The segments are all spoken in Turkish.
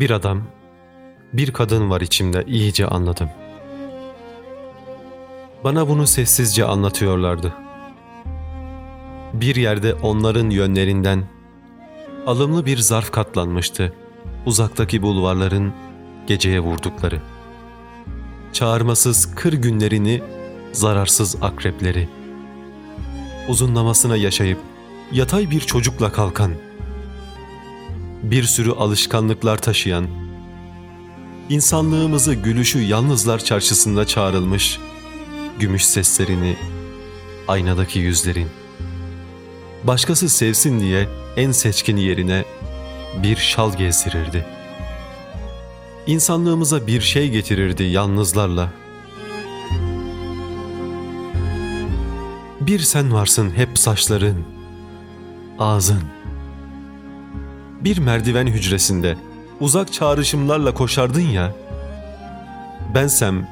Bir adam, bir kadın var içimde iyice anladım. Bana bunu sessizce anlatıyorlardı. Bir yerde onların yönlerinden alımlı bir zarf katlanmıştı. Uzaktaki bulvarların geceye vurdukları. Çağırmasız kır günlerini, zararsız akrepleri. Uzunlamasına yaşayıp yatay bir çocukla kalkan, bir sürü alışkanlıklar taşıyan, insanlığımızı gülüşü yalnızlar çarşısında çağrılmış, gümüş seslerini, aynadaki yüzlerin, başkası sevsin diye en seçkin yerine bir şal gezdirirdi. İnsanlığımıza bir şey getirirdi yalnızlarla. Bir sen varsın hep saçların, ağzın. Bir merdiven hücresinde uzak çağrışımlarla koşardın ya. Bensem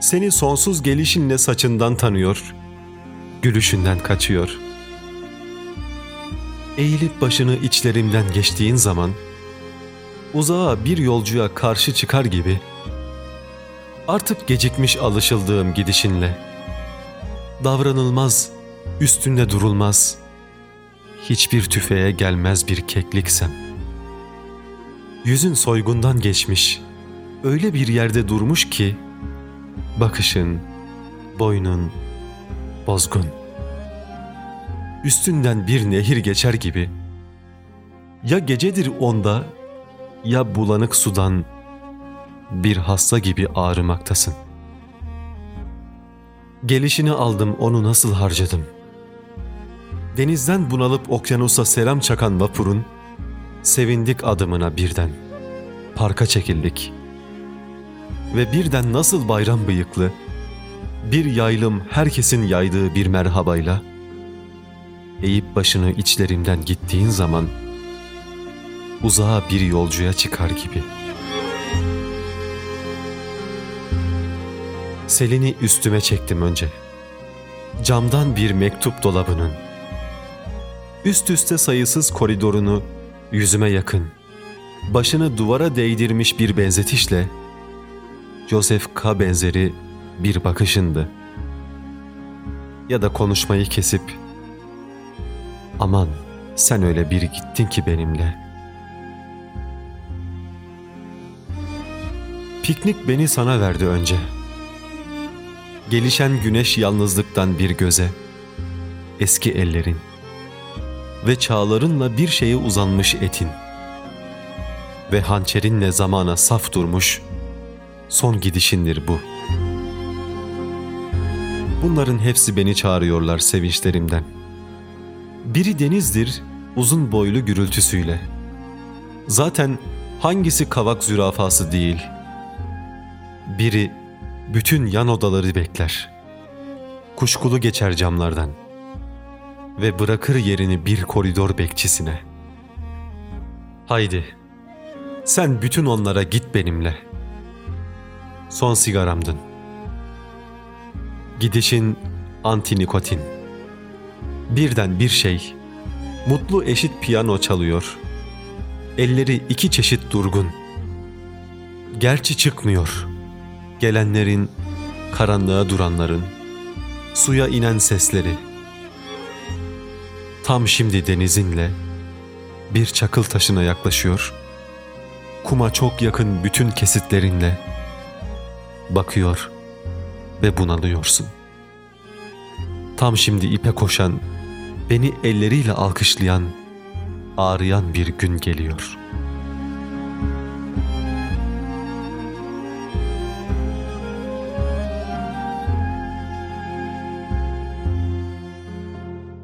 seni sonsuz gelişinle saçından tanıyor, gülüşünden kaçıyor. Eğilip başını içlerimden geçtiğin zaman uzağa bir yolcuya karşı çıkar gibi artık gecikmiş alışıldığım gidişinle davranılmaz, üstünde durulmaz, hiçbir tüfeğe gelmez bir kekliksem. Yüzün soygundan geçmiş, öyle bir yerde durmuş ki, bakışın, boynun, bozgun. Üstünden bir nehir geçer gibi, ya gecedir onda, ya bulanık sudan bir hasta gibi ağrımaktasın. Gelişini aldım onu nasıl harcadım. Denizden bunalıp okyanusa selam çakan vapurun, sevindik adımına birden. Parka çekildik. Ve birden nasıl bayram bıyıklı, bir yaylım herkesin yaydığı bir merhabayla, eğip başını içlerimden gittiğin zaman, uzağa bir yolcuya çıkar gibi. Selini üstüme çektim önce. Camdan bir mektup dolabının. Üst üste sayısız koridorunu yüzüme yakın. Başını duvara değdirmiş bir benzetişle Joseph K. benzeri bir bakışındı. Ya da konuşmayı kesip aman sen öyle biri gittin ki benimle.'' Piknik beni sana verdi önce. Gelişen güneş yalnızlıktan bir göze, eski ellerin ve çağlarınla bir şeye uzanmış etin ve hançerinle zamana saf durmuş, son gidişindir bu. Bunların hepsi beni çağırıyorlar sevinçlerimden. Biri denizdir, uzun boylu gürültüsüyle. Zaten hangisi kavak zürafası değil.'' Biri bütün yan odaları bekler. Kuşkulu geçer camlardan ve bırakır yerini bir koridor bekçisine. Haydi, sen bütün onlara git benimle. Son sigaramdın. Gidişin anti nikotin. Birden bir şey, mutlu eşit piyano çalıyor. Elleri iki çeşit durgun. Gerçi çıkmıyor.'' gelenlerin, karanlığa duranların, suya inen sesleri. Tam şimdi denizinle bir çakıl taşına yaklaşıyor, kuma çok yakın bütün kesitlerinle bakıyor ve bunalıyorsun. Tam şimdi ipe koşan, beni elleriyle alkışlayan, ağrıyan bir gün geliyor.''